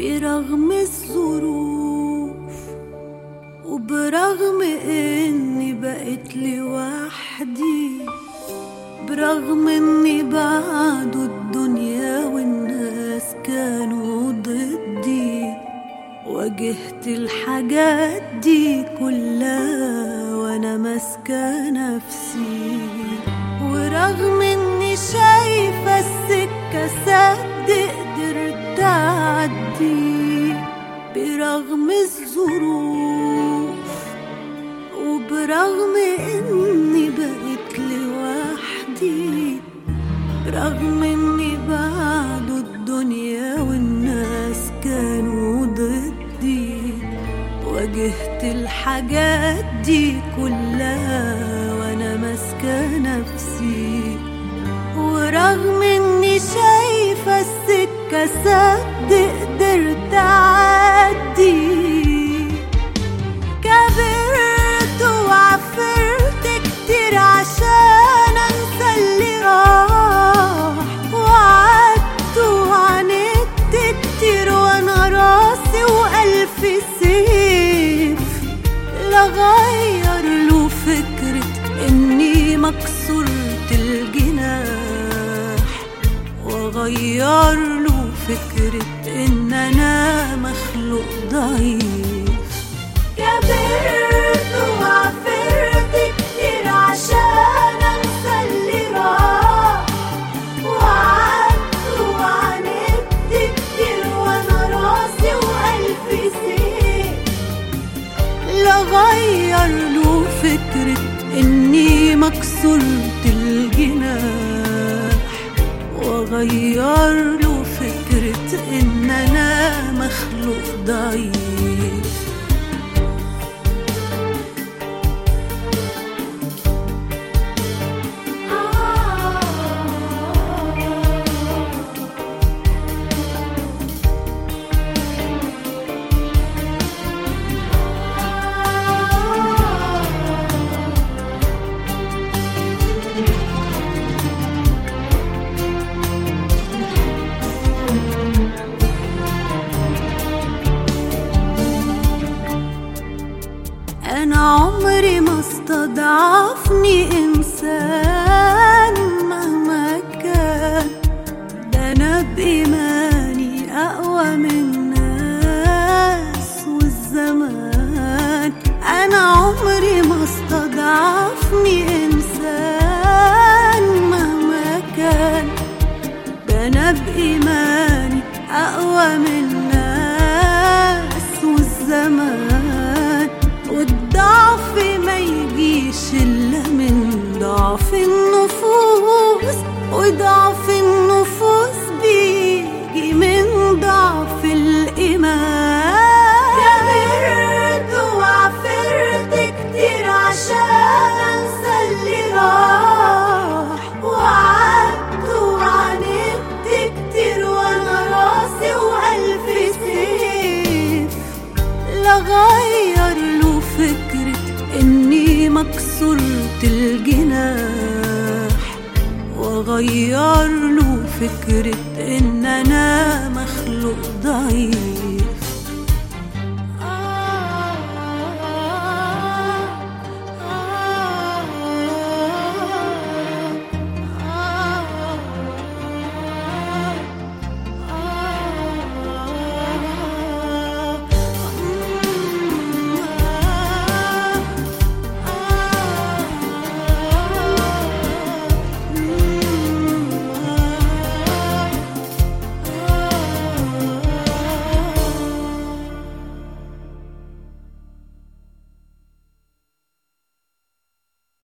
برغم الظروف وبرغم إني بقيت لوحدي برغم إني بعد الدنيا والناس كانوا ضدي واجهت الحاجات دي كلها وأنا ماسكة نفسي. ورغم إني شايفة السكة قدرت اعدي برغم الظروف وبرغم إني بقيت لوحدي برغم إني بعد الدنيا والناس كانوا ضدي. واجهت الحاجات دي كلها وأنا ماسكة نفسي. سد قدرت اعدي كبرت وعفرت كتير عشان أنسى اللي راح. وقعدت وعاندت كتير وأنا راسي وألف سيف. لغير له فكرة إني مكسورة الجناح واغير له فكرة إن أنا مخلوق ضعيف. كبرت وعفرت كتير عشان أنسى اللي راح. وقعدت وعاندت كتير وأنا راسي والف سيف لغير له فكرة إني مكسورة الجناح واغير له فكرة إن أنا مخلوق ضعيف. أنا عمري ما استضعفني إنسان. مكسورة الجناح وغير له فكرة إن أنا مخلوق ضعيف.